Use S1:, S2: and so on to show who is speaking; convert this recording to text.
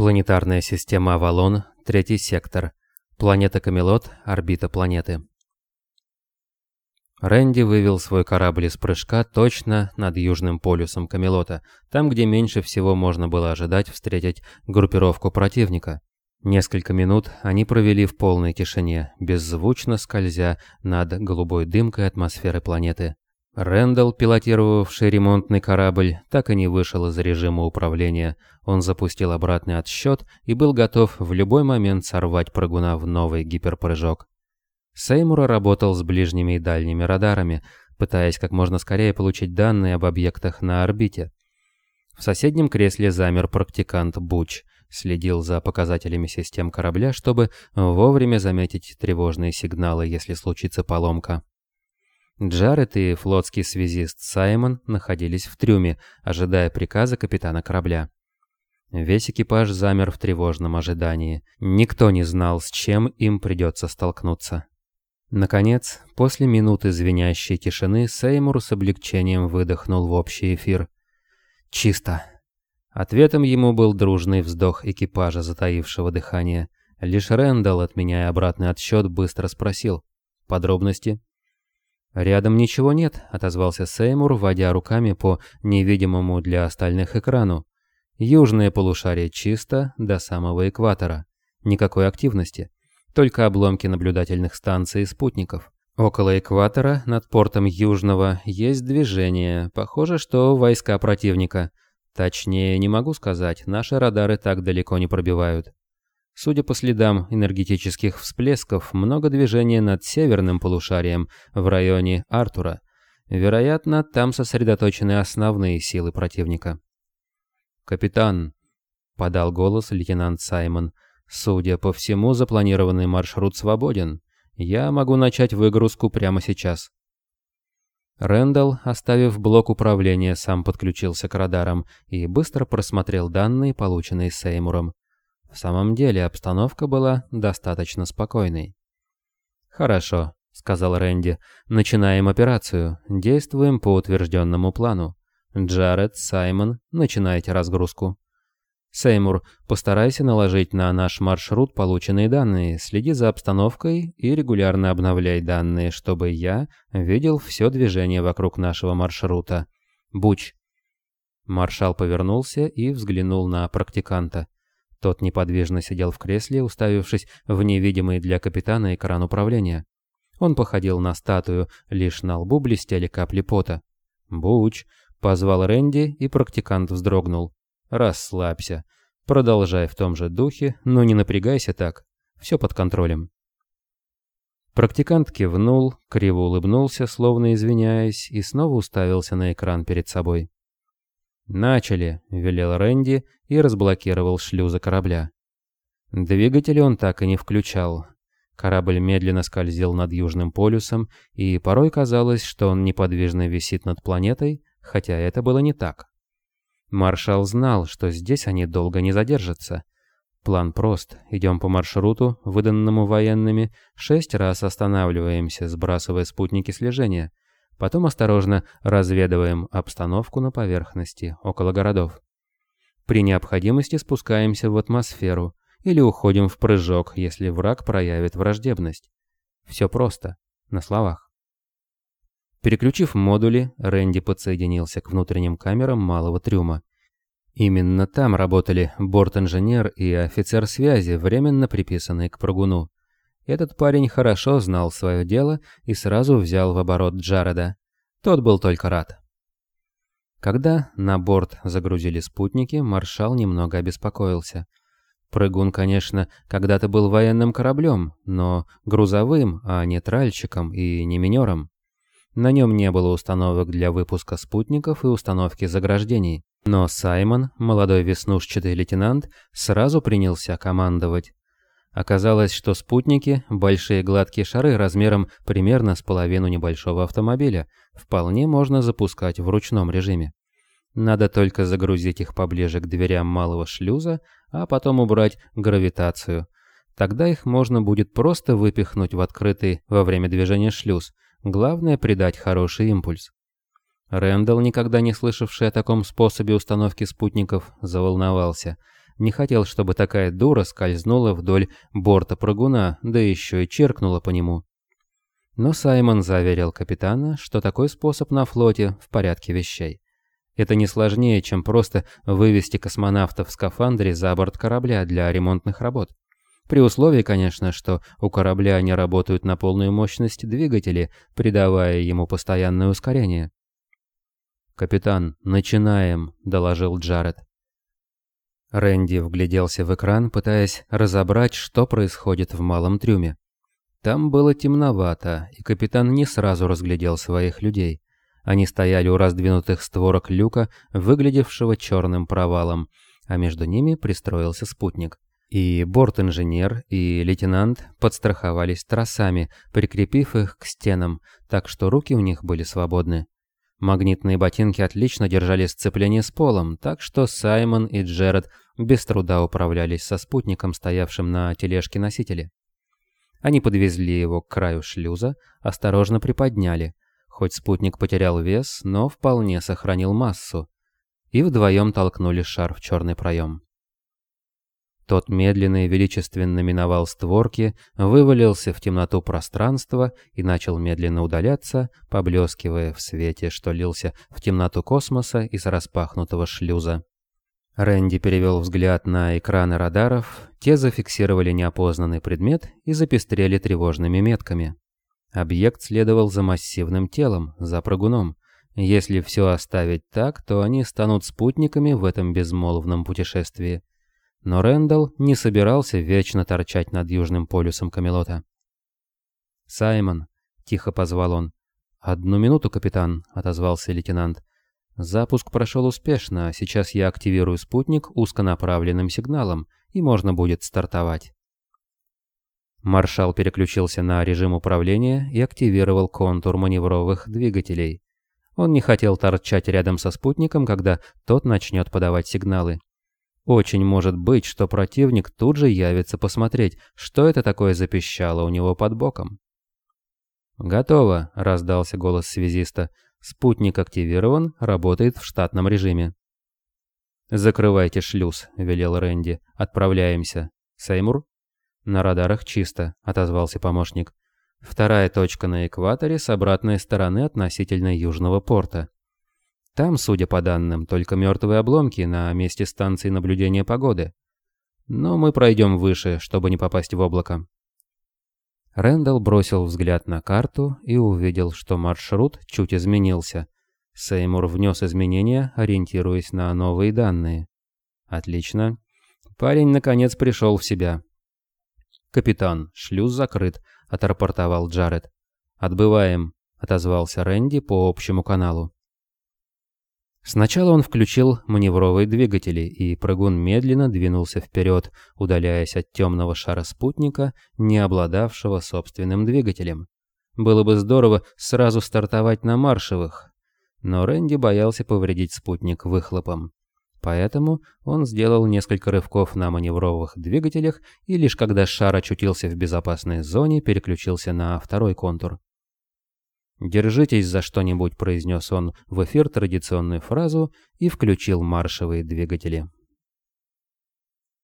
S1: Планетарная система Авалон, третий сектор. Планета Камелот, орбита планеты. Рэнди вывел свой корабль из прыжка точно над южным полюсом Камелота, там, где меньше всего можно было ожидать встретить группировку противника. Несколько минут они провели в полной тишине, беззвучно скользя над голубой дымкой атмосферы планеты. Рэндалл, пилотировавший ремонтный корабль, так и не вышел из режима управления. Он запустил обратный отсчет и был готов в любой момент сорвать прыгуна в новый гиперпрыжок. Сеймура работал с ближними и дальними радарами, пытаясь как можно скорее получить данные об объектах на орбите. В соседнем кресле замер практикант Буч, следил за показателями систем корабля, чтобы вовремя заметить тревожные сигналы, если случится поломка. Джаред и флотский связист Саймон находились в трюме, ожидая приказа капитана корабля. Весь экипаж замер в тревожном ожидании. Никто не знал, с чем им придется столкнуться. Наконец, после минуты звенящей тишины, Сеймур с облегчением выдохнул в общий эфир. «Чисто!» Ответом ему был дружный вздох экипажа, затаившего дыхание. Лишь Рэндалл, отменяя обратный отсчет, быстро спросил. «Подробности?» «Рядом ничего нет», — отозвался Сеймур, водя руками по невидимому для остальных экрану. «Южное полушарие чисто до самого экватора. Никакой активности. Только обломки наблюдательных станций и спутников. Около экватора, над портом Южного, есть движение. Похоже, что войска противника. Точнее, не могу сказать, наши радары так далеко не пробивают. Судя по следам энергетических всплесков, много движения над северным полушарием в районе Артура. Вероятно, там сосредоточены основные силы противника. «Капитан», — подал голос лейтенант Саймон, — «судя по всему, запланированный маршрут свободен. Я могу начать выгрузку прямо сейчас». Рэндалл, оставив блок управления, сам подключился к радарам и быстро просмотрел данные, полученные Сеймуром. В самом деле обстановка была достаточно спокойной. «Хорошо», — сказал Рэнди. «Начинаем операцию. Действуем по утвержденному плану. Джаред, Саймон, начинайте разгрузку». «Сеймур, постарайся наложить на наш маршрут полученные данные, следи за обстановкой и регулярно обновляй данные, чтобы я видел все движение вокруг нашего маршрута. Буч». Маршал повернулся и взглянул на практиканта. Тот неподвижно сидел в кресле, уставившись в невидимый для капитана экран управления. Он походил на статую, лишь на лбу блестели капли пота. «Буч!» — позвал Рэнди, и практикант вздрогнул. «Расслабься. Продолжай в том же духе, но не напрягайся так. Все под контролем». Практикант кивнул, криво улыбнулся, словно извиняясь, и снова уставился на экран перед собой. «Начали», — велел Рэнди и разблокировал шлюзы корабля. Двигатели он так и не включал. Корабль медленно скользил над Южным полюсом, и порой казалось, что он неподвижно висит над планетой, хотя это было не так. Маршал знал, что здесь они долго не задержатся. План прост. Идем по маршруту, выданному военными, шесть раз останавливаемся, сбрасывая спутники слежения. Потом осторожно разведываем обстановку на поверхности, около городов. При необходимости спускаемся в атмосферу или уходим в прыжок, если враг проявит враждебность. Все просто, на словах. Переключив модули, Рэнди подсоединился к внутренним камерам малого трюма. Именно там работали борт-инженер и офицер связи, временно приписанные к прыгуну. Этот парень хорошо знал свое дело и сразу взял в оборот Джареда. Тот был только рад. Когда на борт загрузили спутники, маршал немного обеспокоился. Прыгун, конечно, когда-то был военным кораблем, но грузовым, а не тральщиком и не минером. На нем не было установок для выпуска спутников и установки заграждений. Но Саймон, молодой веснушчатый лейтенант, сразу принялся командовать. Оказалось, что спутники, большие гладкие шары размером примерно с половину небольшого автомобиля, вполне можно запускать в ручном режиме. Надо только загрузить их поближе к дверям малого шлюза, а потом убрать гравитацию. Тогда их можно будет просто выпихнуть в открытый во время движения шлюз. Главное придать хороший импульс. Рэндалл, никогда не слышавший о таком способе установки спутников, заволновался – Не хотел, чтобы такая дура скользнула вдоль борта прыгуна, да еще и черкнула по нему. Но Саймон заверил капитана, что такой способ на флоте в порядке вещей. Это не сложнее, чем просто вывести космонавтов в скафандре за борт корабля для ремонтных работ. При условии, конечно, что у корабля не работают на полную мощность двигатели, придавая ему постоянное ускорение. «Капитан, начинаем», — доложил Джаред. Рэнди вгляделся в экран, пытаясь разобрать, что происходит в малом трюме. Там было темновато, и капитан не сразу разглядел своих людей. Они стояли у раздвинутых створок люка, выглядевшего черным провалом, а между ними пристроился спутник. И борт-инженер, и лейтенант подстраховались тросами, прикрепив их к стенам, так что руки у них были свободны. Магнитные ботинки отлично держали сцепление с полом, так что Саймон и Джеред без труда управлялись со спутником, стоявшим на тележке носителя. Они подвезли его к краю шлюза, осторожно приподняли, хоть спутник потерял вес, но вполне сохранил массу, и вдвоем толкнули шар в черный проем. Тот медленно и величественно миновал створки, вывалился в темноту пространства и начал медленно удаляться, поблескивая в свете, что лился в темноту космоса из распахнутого шлюза. Рэнди перевел взгляд на экраны радаров, те зафиксировали неопознанный предмет и запестрели тревожными метками. Объект следовал за массивным телом, за прыгуном. Если все оставить так, то они станут спутниками в этом безмолвном путешествии. Но Рэндалл не собирался вечно торчать над южным полюсом Камелота. «Саймон», — тихо позвал он. «Одну минуту, капитан», — отозвался лейтенант. «Запуск прошел успешно, а сейчас я активирую спутник узконаправленным сигналом, и можно будет стартовать». Маршал переключился на режим управления и активировал контур маневровых двигателей. Он не хотел торчать рядом со спутником, когда тот начнет подавать сигналы. Очень может быть, что противник тут же явится посмотреть, что это такое запищало у него под боком. «Готово», — раздался голос связиста. «Спутник активирован, работает в штатном режиме». «Закрывайте шлюз», — велел Рэнди. «Отправляемся. Сеймур?» «На радарах чисто», — отозвался помощник. «Вторая точка на экваторе с обратной стороны относительно южного порта. Там, судя по данным, только мертвые обломки на месте станции наблюдения погоды. Но мы пройдем выше, чтобы не попасть в облако». Рэндалл бросил взгляд на карту и увидел, что маршрут чуть изменился. Сеймур внес изменения, ориентируясь на новые данные. «Отлично. Парень, наконец, пришел в себя». «Капитан, шлюз закрыт», — отрапортовал Джаред. «Отбываем», — отозвался Рэнди по общему каналу. Сначала он включил маневровые двигатели, и прыгун медленно двинулся вперед, удаляясь от темного шара спутника, не обладавшего собственным двигателем. Было бы здорово сразу стартовать на маршевых, но Рэнди боялся повредить спутник выхлопом. Поэтому он сделал несколько рывков на маневровых двигателях и лишь когда шар очутился в безопасной зоне, переключился на второй контур. «Держитесь за что-нибудь», — произнес он в эфир традиционную фразу и включил маршевые двигатели.